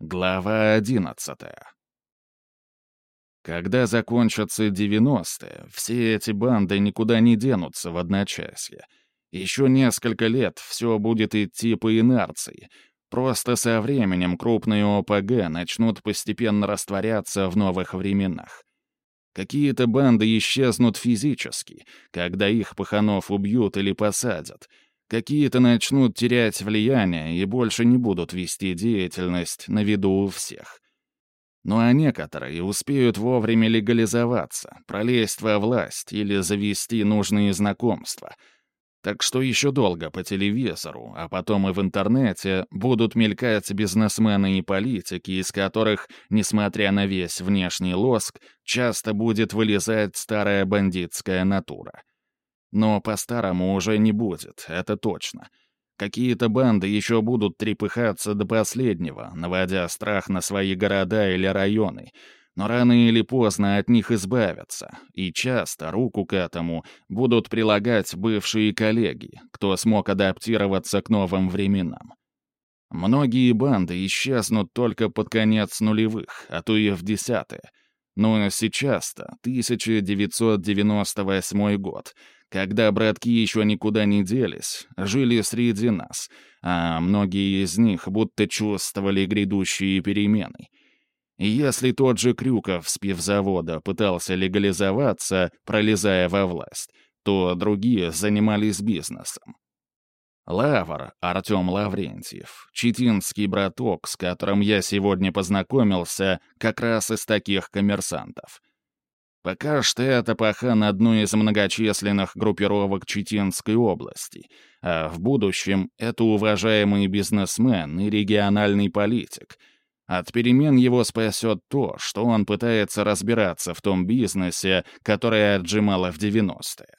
Глава одиннадцатая. Когда закончатся девяностые, все эти банды никуда не денутся в одночасье. Еще несколько лет все будет идти по инерции. Просто со временем крупные ОПГ начнут постепенно растворяться в новых временах. Какие-то банды исчезнут физически, когда их паханов убьют или посадят — Какие-то начнут терять влияние и больше не будут вести деятельность на виду у всех. Ну а некоторые успеют вовремя легализоваться, пролезть во власть или завести нужные знакомства. Так что еще долго по телевизору, а потом и в интернете будут мелькать бизнесмены и политики, из которых, несмотря на весь внешний лоск, часто будет вылезать старая бандитская натура. Но по-старому уже не будет, это точно. Какие-то банды еще будут трепыхаться до последнего, наводя страх на свои города или районы, но рано или поздно от них избавятся, и часто руку к этому будут прилагать бывшие коллеги, кто смог адаптироваться к новым временам. Многие банды исчезнут только под конец нулевых, а то и в десятые. Но сейчас-то 1998 год — когда братки еще никуда не делись, жили среди нас, а многие из них будто чувствовали грядущие перемены. И если тот же Крюков с пивзавода пытался легализоваться, пролезая во власть, то другие занимались бизнесом. Лавр, Артем Лаврентьев, читинский браток, с которым я сегодня познакомился, как раз из таких коммерсантов — Пока что это пахан одной из многочисленных группировок Читинской области, а в будущем это уважаемый бизнесмен и региональный политик. От перемен его спасет то, что он пытается разбираться в том бизнесе, который отжимало в 90-е.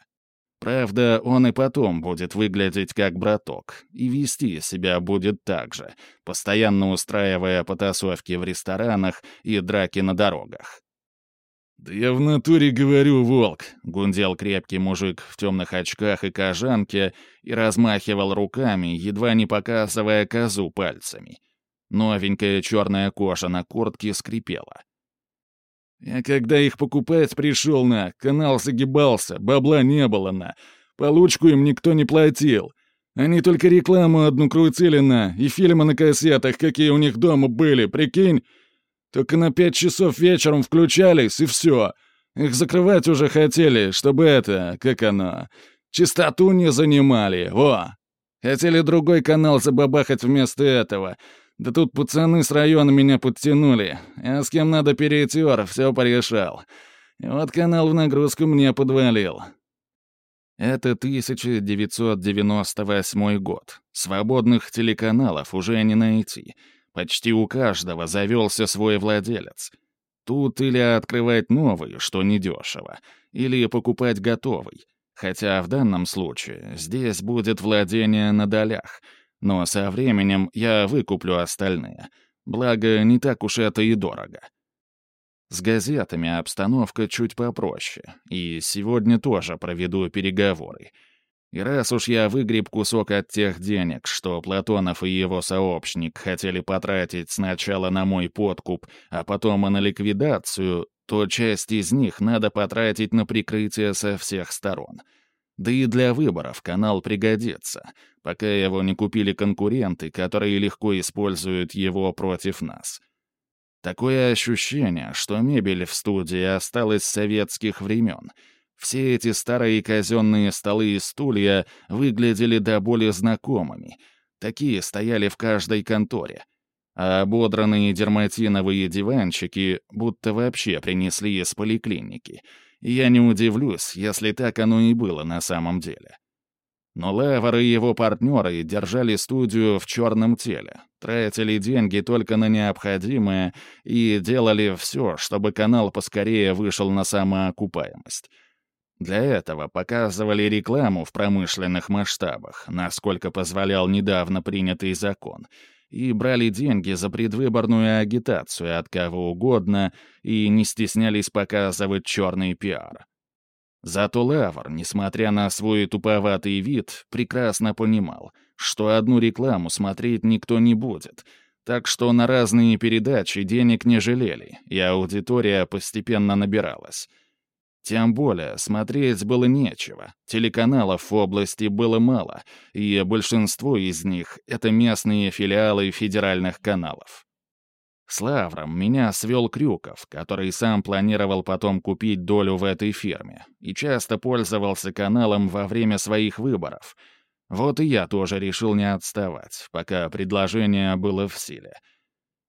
Правда, он и потом будет выглядеть как браток, и вести себя будет так же, постоянно устраивая потасовки в ресторанах и драки на дорогах. «Да я в натуре говорю, волк!» — гундел крепкий мужик в темных очках и кожанке и размахивал руками, едва не показывая козу пальцами. Новенькая черная кожа на куртке скрипела. «Я когда их покупать пришел на, канал загибался, бабла не было на, получку им никто не платил. Они только рекламу одну крутили на, и фильмы на кассетах, какие у них дома были, прикинь?» Только на пять часов вечером включались, и все. Их закрывать уже хотели, чтобы это, как оно, чистоту не занимали, во. Хотели другой канал забабахать вместо этого. Да тут пацаны с района меня подтянули. Я с кем надо перетер, все порешал. И вот канал в нагрузку мне подвалил. Это 1998 год. Свободных телеканалов уже не найти — Почти у каждого завелся свой владелец. Тут или открывать новый, что недешево, или покупать готовый. Хотя в данном случае здесь будет владение на долях, но со временем я выкуплю остальные. Благо, не так уж это и дорого. С газетами обстановка чуть попроще, и сегодня тоже проведу переговоры — и раз уж я выгреб кусок от тех денег, что Платонов и его сообщник хотели потратить сначала на мой подкуп, а потом и на ликвидацию, то часть из них надо потратить на прикрытие со всех сторон. Да и для выборов канал пригодится, пока его не купили конкуренты, которые легко используют его против нас. Такое ощущение, что мебель в студии осталась с советских времен — все эти старые казенные столы и стулья выглядели до боли знакомыми. Такие стояли в каждой конторе. А ободранные дерматиновые диванчики будто вообще принесли из поликлиники. Я не удивлюсь, если так оно и было на самом деле. Но Левер и его партнеры держали студию в черном теле, тратили деньги только на необходимое и делали все, чтобы канал поскорее вышел на самоокупаемость. Для этого показывали рекламу в промышленных масштабах, насколько позволял недавно принятый закон, и брали деньги за предвыборную агитацию от кого угодно и не стеснялись показывать черный пиар. Зато Лавр, несмотря на свой туповатый вид, прекрасно понимал, что одну рекламу смотреть никто не будет, так что на разные передачи денег не жалели, и аудитория постепенно набиралась. Тем более, смотреть было нечего. Телеканалов в области было мало, и большинство из них — это местные филиалы федеральных каналов. С Лавром меня свел Крюков, который сам планировал потом купить долю в этой фирме, и часто пользовался каналом во время своих выборов. Вот и я тоже решил не отставать, пока предложение было в силе —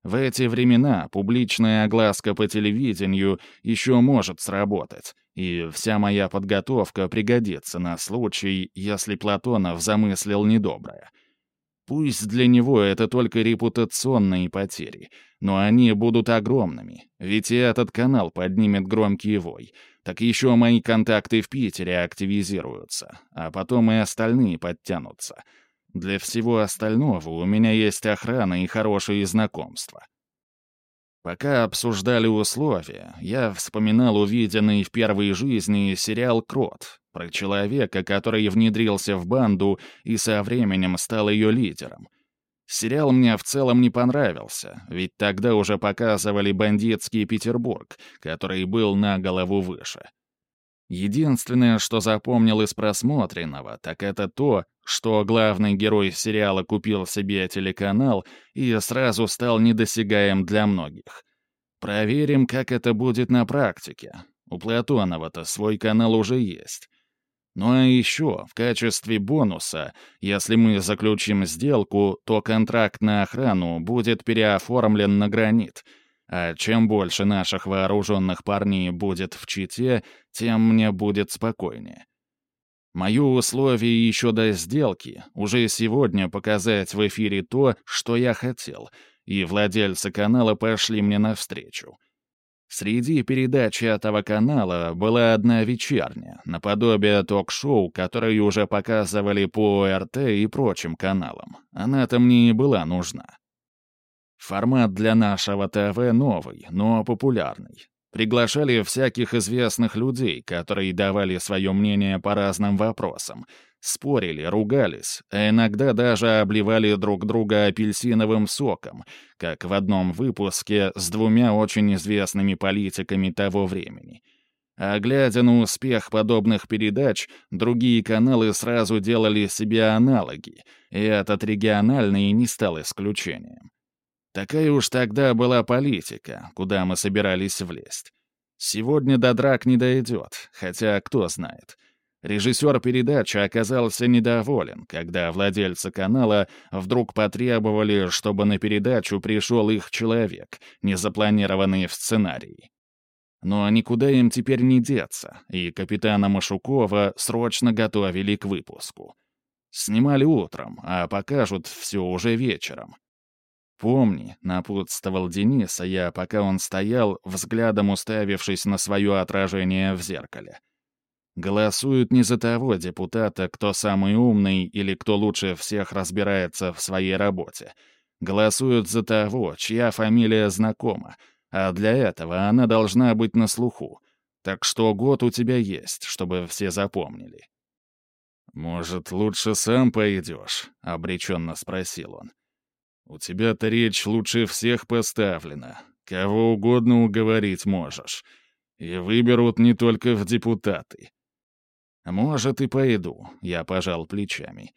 в эти времена публичная огласка по телевидению еще может сработать, и вся моя подготовка пригодится на случай, если Платонов замыслил недоброе. Пусть для него это только репутационные потери, но они будут огромными, ведь и этот канал поднимет громкий вой. Так еще мои контакты в Питере активизируются, а потом и остальные подтянутся — для всего остального у меня есть охрана и хорошие знакомства. Пока обсуждали условия, я вспоминал увиденный в первой жизни сериал «Крот» про человека, который внедрился в банду и со временем стал ее лидером. Сериал мне в целом не понравился, ведь тогда уже показывали бандитский Петербург, который был на голову выше. Единственное, что запомнил из просмотренного, так это то, что главный герой сериала купил себе телеканал и сразу стал недосягаем для многих. Проверим, как это будет на практике. У Платонова-то свой канал уже есть. Ну а еще, в качестве бонуса, если мы заключим сделку, то контракт на охрану будет переоформлен на гранит — а чем больше наших вооруженных парней будет в Чите, тем мне будет спокойнее. Мое условие еще до сделки — уже сегодня показать в эфире то, что я хотел, и владельцы канала пошли мне навстречу. Среди передач этого канала была одна вечерняя, наподобие ток-шоу, которые уже показывали по ОРТ и прочим каналам. Она-то мне и была нужна. Формат для нашего ТВ новый, но популярный. Приглашали всяких известных людей, которые давали свое мнение по разным вопросам. Спорили, ругались, а иногда даже обливали друг друга апельсиновым соком, как в одном выпуске с двумя очень известными политиками того времени. А глядя на успех подобных передач, другие каналы сразу делали себе аналоги, и этот региональный не стал исключением. Такая уж тогда была политика, куда мы собирались влезть. Сегодня до драк не дойдет, хотя кто знает. Режиссер передачи оказался недоволен, когда владельцы канала вдруг потребовали, чтобы на передачу пришел их человек, не запланированный в сценарии. Но никуда им теперь не деться, и капитана Машукова срочно готовили к выпуску. Снимали утром, а покажут все уже вечером. «Помни», — напутствовал Денис, а я, пока он стоял, взглядом уставившись на свое отражение в зеркале. Голосуют не за того депутата, кто самый умный или кто лучше всех разбирается в своей работе. Голосуют за того, чья фамилия знакома, а для этого она должна быть на слуху. Так что год у тебя есть, чтобы все запомнили. «Может, лучше сам пойдешь?» — обреченно спросил он. У тебя-то речь лучше всех поставлена. Кого угодно уговорить можешь. И выберут не только в депутаты. Может, и пойду, я пожал плечами.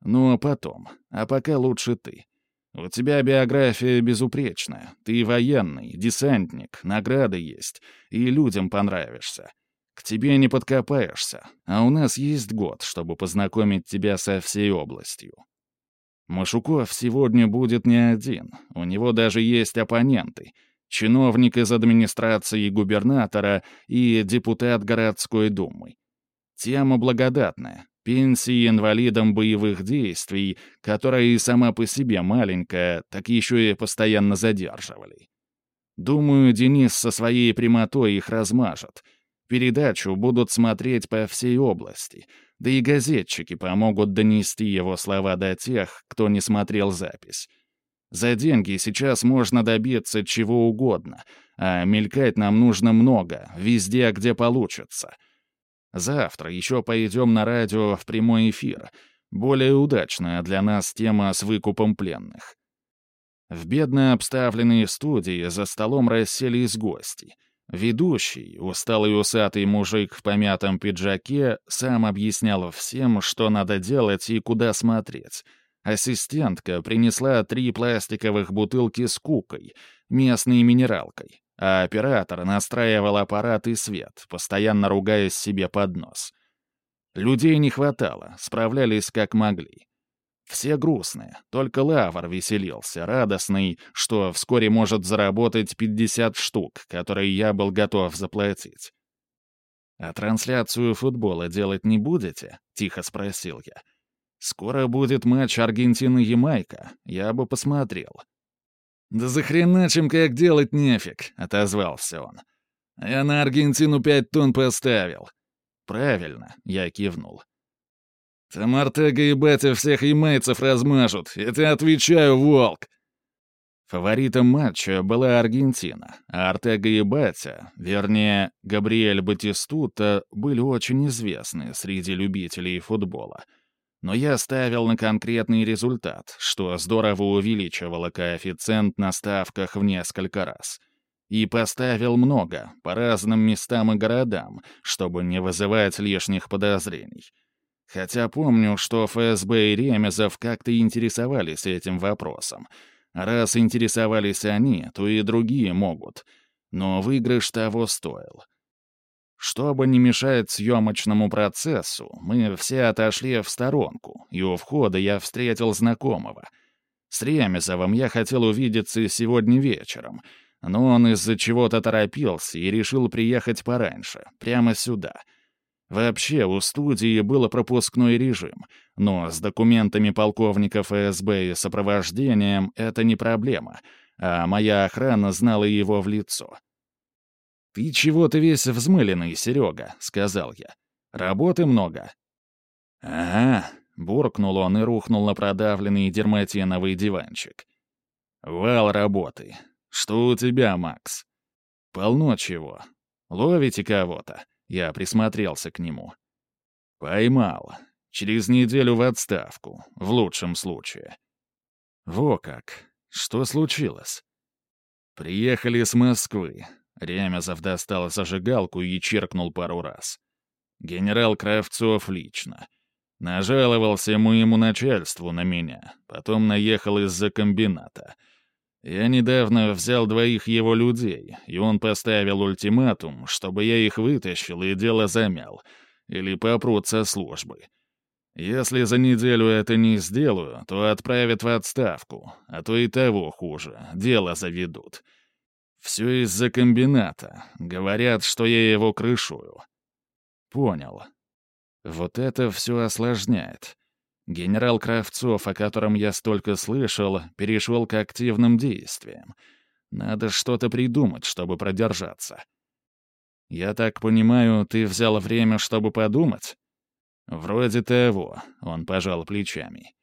Ну, а потом. А пока лучше ты. У тебя биография безупречная. Ты военный, десантник, награды есть. И людям понравишься. К тебе не подкопаешься. А у нас есть год, чтобы познакомить тебя со всей областью. Машуков сегодня будет не один, у него даже есть оппоненты. Чиновник из администрации губернатора и депутат городской думы. Тема благодатная. Пенсии инвалидам боевых действий, которая и сама по себе маленькая, так еще и постоянно задерживали. Думаю, Денис со своей прямотой их размажет. Передачу будут смотреть по всей области — да и газетчики помогут донести его слова до тех, кто не смотрел запись. За деньги сейчас можно добиться чего угодно, а мелькать нам нужно много, везде, где получится. Завтра еще пойдем на радио в прямой эфир. Более удачная для нас тема с выкупом пленных. В бедно обставленной студии за столом расселись гости. Ведущий, усталый усатый мужик в помятом пиджаке, сам объяснял всем, что надо делать и куда смотреть. Ассистентка принесла три пластиковых бутылки с кукой, местной минералкой, а оператор настраивал аппарат и свет, постоянно ругаясь себе под нос. Людей не хватало, справлялись как могли. Все грустные, только Лавр веселился, радостный, что вскоре может заработать 50 штук, которые я был готов заплатить. «А трансляцию футбола делать не будете?» — тихо спросил я. «Скоро будет матч Аргентина-Ямайка, я бы посмотрел». «Да захреначим, как делать нефиг», — отозвался он. «Я на Аргентину пять тонн поставил». «Правильно», — я кивнул. Там Артега и Батя всех ямайцев размажут. Я отвечаю, волк!» Фаворитом матча была Аргентина, а Артега и Батя, вернее, Габриэль Батистута, были очень известны среди любителей футбола. Но я ставил на конкретный результат, что здорово увеличивало коэффициент на ставках в несколько раз. И поставил много, по разным местам и городам, чтобы не вызывать лишних подозрений. Хотя помню, что ФСБ и Ремезов как-то интересовались этим вопросом. Раз интересовались они, то и другие могут. Но выигрыш того стоил. Чтобы не мешать съемочному процессу, мы все отошли в сторонку, и у входа я встретил знакомого. С Ремезовым я хотел увидеться сегодня вечером, но он из-за чего-то торопился и решил приехать пораньше, прямо сюда — Вообще, у студии был пропускной режим, но с документами полковника ФСБ и сопровождением это не проблема, а моя охрана знала его в лицо. «Ты чего-то весь взмыленный, Серега», — сказал я. «Работы много». «Ага», — буркнул он и рухнул на продавленный дерматиновый диванчик. «Вал работы. Что у тебя, Макс?» «Полно чего. Ловите кого-то?» Я присмотрелся к нему. Поймал. Через неделю в отставку, в лучшем случае. Во как. Что случилось? Приехали с Москвы. Ремезов достал зажигалку и чиркнул пару раз. Генерал Кравцов лично. Нажаловался моему начальству на меня, потом наехал из-за комбината — я недавно взял двоих его людей, и он поставил ультиматум, чтобы я их вытащил и дело замял, или попрут со службы. Если за неделю это не сделаю, то отправят в отставку, а то и того хуже, дело заведут. Все из-за комбината. Говорят, что я его крышую. Понял. Вот это все осложняет. Генерал Кравцов, о котором я столько слышал, перешел к активным действиям. Надо что-то придумать, чтобы продержаться. Я так понимаю, ты взял время, чтобы подумать? Вроде того, он пожал плечами.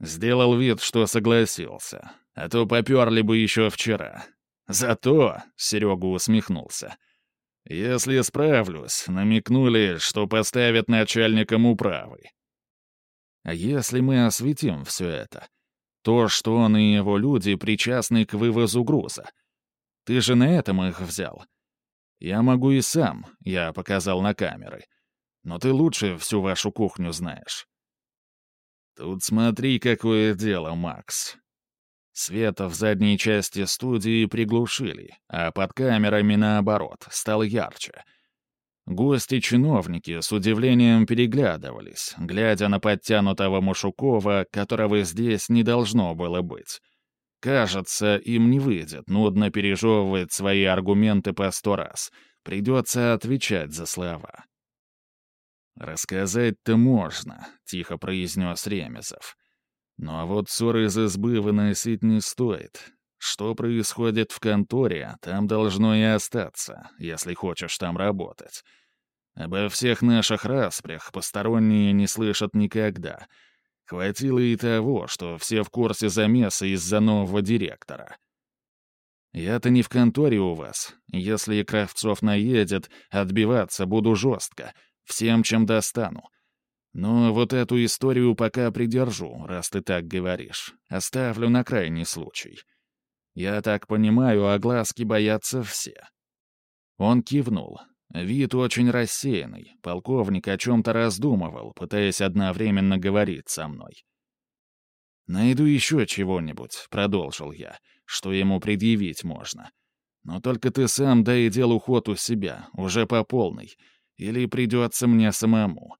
Сделал вид, что согласился, а то поперли бы еще вчера. Зато, — Серега усмехнулся, — если справлюсь, намекнули, что поставят начальником управы. А если мы осветим все это? То, что он и его люди причастны к вывозу груза. Ты же на этом их взял. Я могу и сам, я показал на камеры. Но ты лучше всю вашу кухню знаешь. Тут смотри, какое дело, Макс. Света в задней части студии приглушили, а под камерами, наоборот, стало ярче — Гости-чиновники с удивлением переглядывались, глядя на подтянутого Мушукова, которого здесь не должно было быть. Кажется, им не выйдет нудно пережевывать свои аргументы по сто раз. Придется отвечать за слова. «Рассказать-то можно», — тихо произнес Ремезов. «Но вот ссор из избы выносить не стоит. Что происходит в конторе, там должно и остаться, если хочешь там работать. Обо всех наших распрях посторонние не слышат никогда. Хватило и того, что все в курсе замеса из-за нового директора. Я-то не в конторе у вас. Если Кравцов наедет, отбиваться буду жестко, всем, чем достану. Но вот эту историю пока придержу, раз ты так говоришь. Оставлю на крайний случай. Я так понимаю, огласки боятся все». Он кивнул. Вид очень рассеянный. Полковник о чем-то раздумывал, пытаясь одновременно говорить со мной. «Найду еще чего-нибудь», — продолжил я, — «что ему предъявить можно. Но только ты сам дай делу ход у себя, уже по полной, или придется мне самому».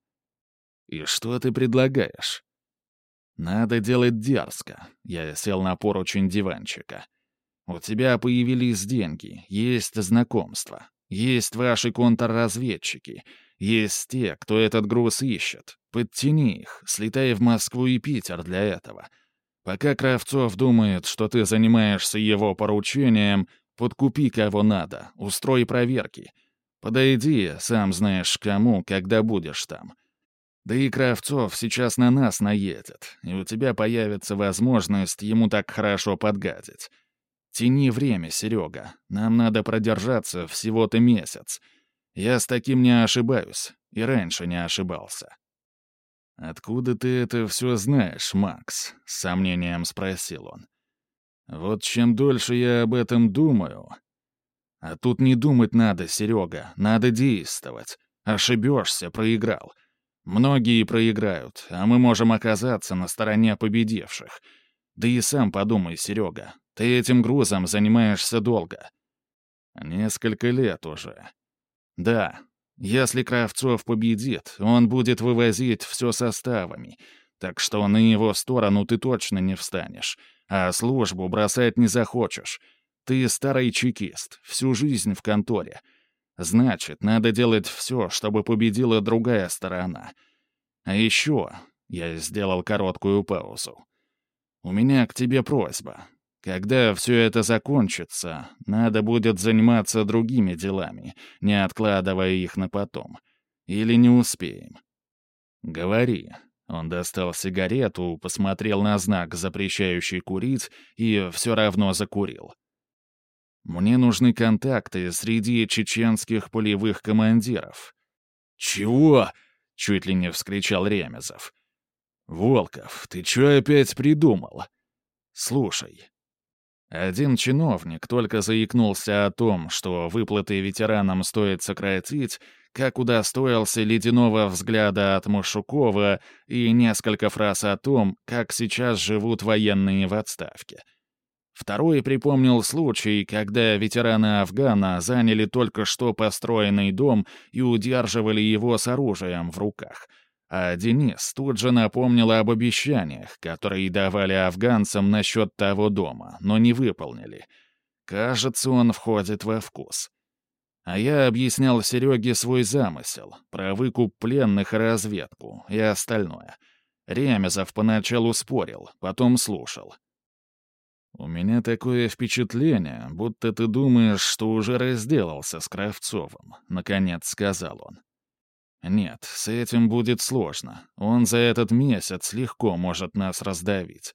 «И что ты предлагаешь?» «Надо делать дерзко», — я сел на поручень диванчика. «У тебя появились деньги, есть знакомства, есть ваши контрразведчики, есть те, кто этот груз ищет. Подтяни их, слетай в Москву и Питер для этого. Пока Кравцов думает, что ты занимаешься его поручением, подкупи кого надо, устрой проверки. Подойди, сам знаешь кому, когда будешь там. Да и Кравцов сейчас на нас наедет, и у тебя появится возможность ему так хорошо подгадить. Тяни время, Серега. Нам надо продержаться всего-то месяц. Я с таким не ошибаюсь. И раньше не ошибался. «Откуда ты это все знаешь, Макс?» — с сомнением спросил он. «Вот чем дольше я об этом думаю...» «А тут не думать надо, Серега, надо действовать. Ошибешься, проиграл. Многие проиграют, а мы можем оказаться на стороне победивших. Да и сам подумай, Серега, ты этим грузом занимаешься долго. Несколько лет уже. Да, если Кравцов победит, он будет вывозить все составами, так что на его сторону ты точно не встанешь, а службу бросать не захочешь. Ты старый чекист, всю жизнь в конторе. Значит, надо делать все, чтобы победила другая сторона. А еще я сделал короткую паузу. У меня к тебе просьба. Когда все это закончится, надо будет заниматься другими делами, не откладывая их на потом. Или не успеем. Говори. Он достал сигарету, посмотрел на знак, запрещающий курить, и все равно закурил. Мне нужны контакты среди чеченских полевых командиров. «Чего?» — чуть ли не вскричал Ремезов. «Волков, ты что опять придумал?» «Слушай, один чиновник только заикнулся о том, что выплаты ветеранам стоит сократить, как удостоился ледяного взгляда от Машукова и несколько фраз о том, как сейчас живут военные в отставке. Второй припомнил случай, когда ветераны Афгана заняли только что построенный дом и удерживали его с оружием в руках — а Денис тут же напомнил об обещаниях, которые давали афганцам насчет того дома, но не выполнили. Кажется, он входит во вкус. А я объяснял Сереге свой замысел про выкуп пленных и разведку и остальное. Ремезов поначалу спорил, потом слушал. «У меня такое впечатление, будто ты думаешь, что уже разделался с Кравцовым», — наконец сказал он. Нет, с этим будет сложно. Он за этот месяц легко может нас раздавить.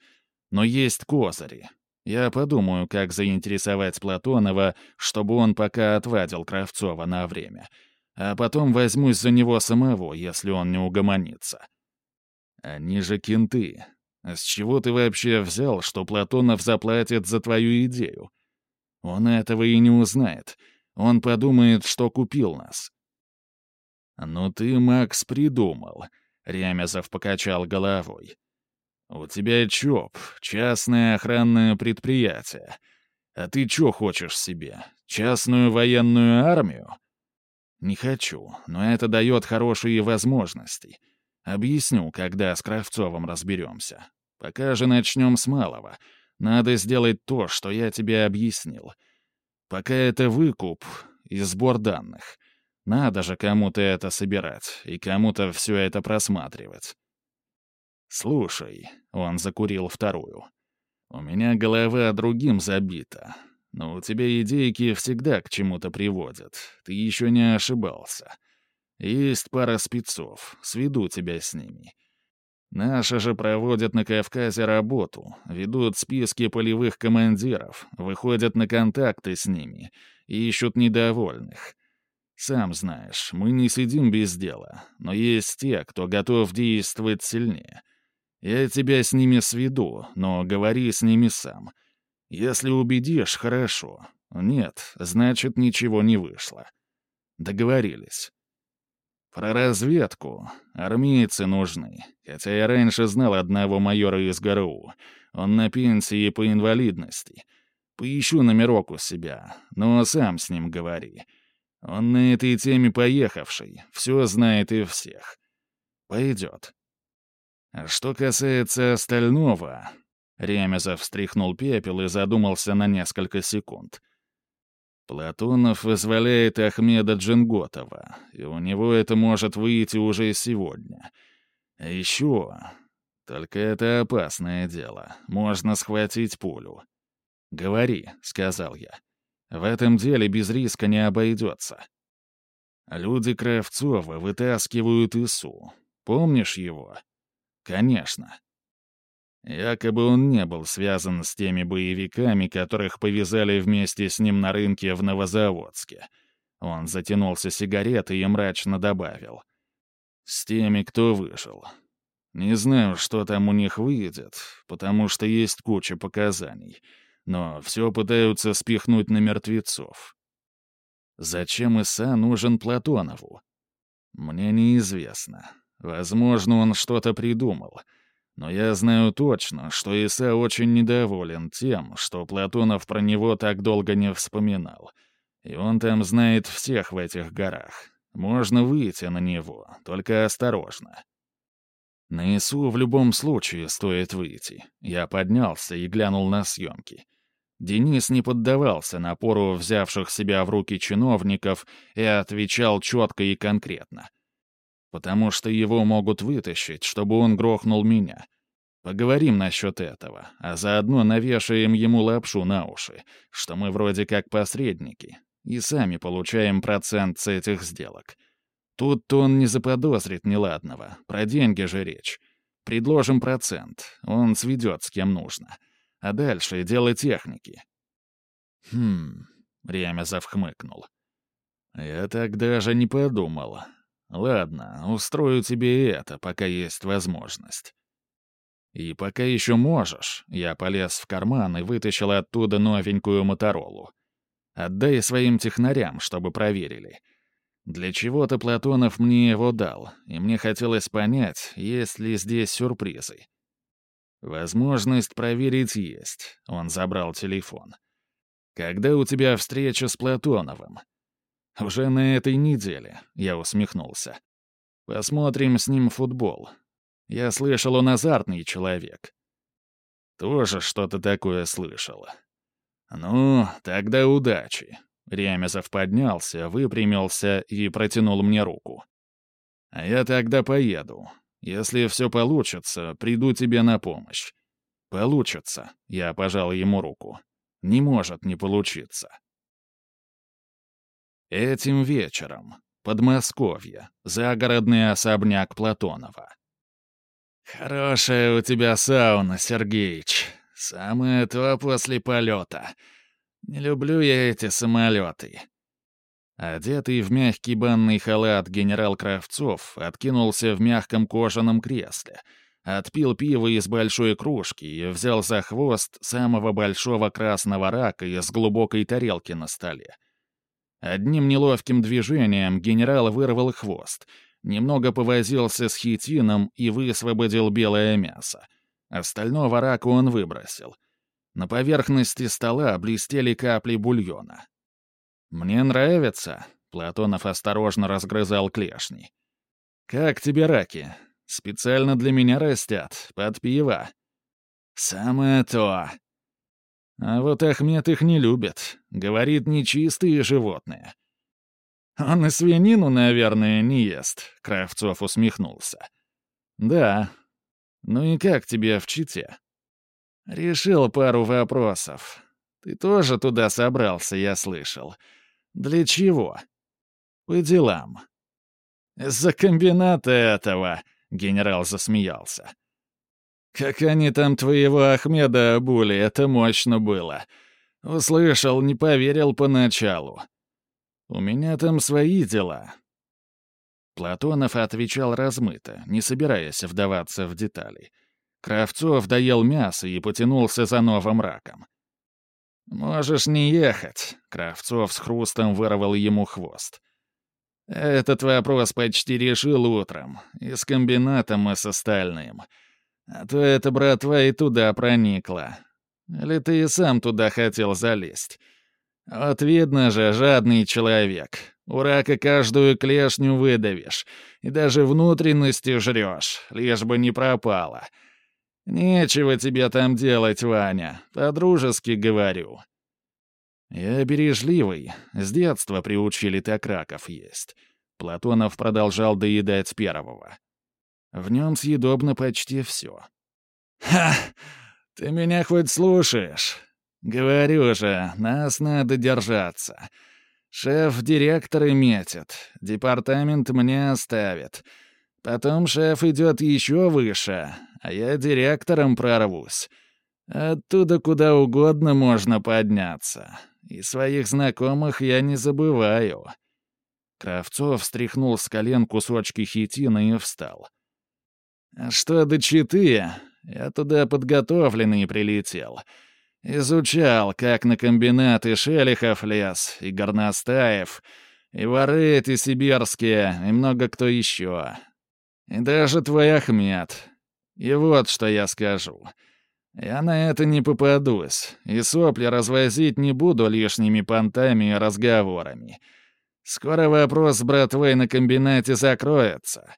Но есть козыри. Я подумаю, как заинтересовать Платонова, чтобы он пока отвадил Кравцова на время. А потом возьмусь за него самого, если он не угомонится. Они же кенты. С чего ты вообще взял, что Платонов заплатит за твою идею? Он этого и не узнает. Он подумает, что купил нас. «Ну ты, Макс, придумал», — Ремезов покачал головой. «У тебя ЧОП, частное охранное предприятие. А ты что хочешь себе? Частную военную армию?» «Не хочу, но это дает хорошие возможности. Объясню, когда с Кравцовым разберемся. Пока же начнем с малого. Надо сделать то, что я тебе объяснил. Пока это выкуп и сбор данных. Надо же кому-то это собирать и кому-то все это просматривать. «Слушай», — он закурил вторую, — «у меня голова другим забита, но у тебя идейки всегда к чему-то приводят, ты еще не ошибался. Есть пара спецов, сведу тебя с ними». Наши же проводят на Кавказе работу, ведут списки полевых командиров, выходят на контакты с ними, ищут недовольных. Сам знаешь, мы не сидим без дела, но есть те, кто готов действовать сильнее. Я тебя с ними сведу, но говори с ними сам. Если убедишь, хорошо. Нет, значит, ничего не вышло. Договорились. Про разведку. Армейцы нужны. Хотя я раньше знал одного майора из ГРУ. Он на пенсии по инвалидности. Поищу номерок у себя, но сам с ним говори. Он на этой теме поехавший, все знает и всех. Пойдет. А что касается остального... Ремезов встряхнул пепел и задумался на несколько секунд. Платонов вызволяет Ахмеда Джинготова, и у него это может выйти уже сегодня. А еще... Только это опасное дело. Можно схватить пулю. «Говори», — сказал я. «В этом деле без риска не обойдется». Люди Кравцова вытаскивают Ису. Помнишь его? Конечно. Якобы он не был связан с теми боевиками, которых повязали вместе с ним на рынке в Новозаводске. Он затянулся сигаретой и мрачно добавил. «С теми, кто выжил. Не знаю, что там у них выйдет, потому что есть куча показаний, но все пытаются спихнуть на мертвецов. Зачем Иса нужен Платонову? Мне неизвестно. Возможно, он что-то придумал — но я знаю точно, что Иса очень недоволен тем, что Платонов про него так долго не вспоминал. И он там знает всех в этих горах. Можно выйти на него, только осторожно. На Ису в любом случае стоит выйти. Я поднялся и глянул на съемки. Денис не поддавался напору взявших себя в руки чиновников и отвечал четко и конкретно — потому что его могут вытащить, чтобы он грохнул меня. Поговорим насчет этого, а заодно навешаем ему лапшу на уши, что мы вроде как посредники, и сами получаем процент с этих сделок. Тут-то он не заподозрит неладного, про деньги же речь. Предложим процент, он сведет с кем нужно. А дальше дело техники. Хм, Ремезов хмыкнул. Я так даже не подумал. Ладно, устрою тебе это, пока есть возможность. И пока еще можешь, я полез в карман и вытащил оттуда новенькую Моторолу. Отдай своим технарям, чтобы проверили. Для чего-то Платонов мне его дал, и мне хотелось понять, есть ли здесь сюрпризы. Возможность проверить есть. Он забрал телефон. Когда у тебя встреча с Платоновым? «Уже на этой неделе», — я усмехнулся. «Посмотрим с ним футбол. Я слышал, он азартный человек». «Тоже что-то такое слышал». «Ну, тогда удачи». Ремезов поднялся, выпрямился и протянул мне руку. «А я тогда поеду. Если все получится, приду тебе на помощь». «Получится», — я пожал ему руку. «Не может не получиться». Этим вечером. Подмосковье. Загородный особняк Платонова. «Хорошая у тебя сауна, Сергеич. Самое то после полета. Не люблю я эти самолеты». Одетый в мягкий банный халат генерал Кравцов откинулся в мягком кожаном кресле, отпил пиво из большой кружки и взял за хвост самого большого красного рака из глубокой тарелки на столе. Одним неловким движением генерал вырвал хвост, немного повозился с хитином и высвободил белое мясо. Остального рака он выбросил. На поверхности стола блестели капли бульона. «Мне нравится», — Платонов осторожно разгрызал клешни. «Как тебе раки? Специально для меня растят, под пиво». «Самое то», а вот Ахмед их не любит. Говорит, нечистые животные. Он и свинину, наверное, не ест, Кравцов усмехнулся. Да. Ну и как тебе в Чите? Решил пару вопросов. Ты тоже туда собрался, я слышал. Для чего? По делам. «За комбината этого!» — генерал засмеялся. Как они там твоего Ахмеда обули, это мощно было. Услышал, не поверил поначалу. У меня там свои дела». Платонов отвечал размыто, не собираясь вдаваться в детали. Кравцов доел мясо и потянулся за новым раком. «Можешь не ехать», — Кравцов с хрустом вырвал ему хвост. «Этот вопрос почти решил утром, и с комбинатом, и с остальным. А то эта братва и туда проникла. Или ты и сам туда хотел залезть? Вот видно же, жадный человек. У рака каждую клешню выдавишь, и даже внутренности жрешь, лишь бы не пропало. Нечего тебе там делать, Ваня, по-дружески говорю. Я бережливый, с детства приучили так раков есть. Платонов продолжал доедать первого. В нем съедобно почти все. «Ха! Ты меня хоть слушаешь? Говорю же, нас надо держаться. Шеф-директоры метит, департамент мне оставит. Потом шеф идет еще выше, а я директором прорвусь. Оттуда куда угодно можно подняться. И своих знакомых я не забываю». Кравцов встряхнул с колен кусочки хитина и встал. «А что до Читы? Я туда подготовленный прилетел. Изучал, как на комбинаты Шелихов лез, и Горностаев, и воры эти сибирские, и много кто еще. Даже твой Ахмед. И вот что я скажу. Я на это не попадусь, и сопли развозить не буду лишними понтами и разговорами. Скоро вопрос с братвой на комбинате закроется.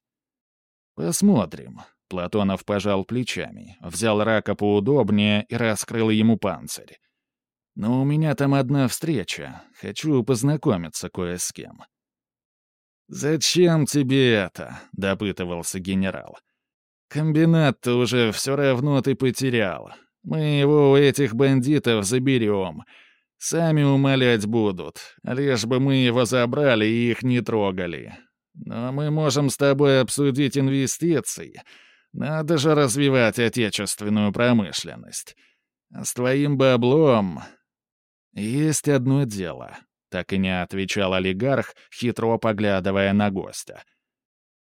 Посмотрим. Платонов пожал плечами, взял рака поудобнее и раскрыл ему панцирь. «Но у меня там одна встреча. Хочу познакомиться кое с кем». «Зачем тебе это?» — допытывался генерал. «Комбинат-то уже все равно ты потерял. Мы его у этих бандитов заберем. Сами умолять будут, лишь бы мы его забрали и их не трогали. Но мы можем с тобой обсудить инвестиции». Надо же развивать отечественную промышленность. А с твоим баблом... Есть одно дело. Так и не отвечал олигарх, хитро поглядывая на гостя.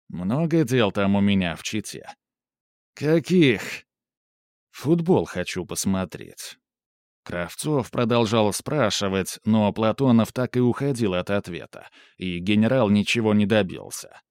Много дел там у меня в Чите. Каких? Футбол хочу посмотреть. Кравцов продолжал спрашивать, но Платонов так и уходил от ответа, и генерал ничего не добился.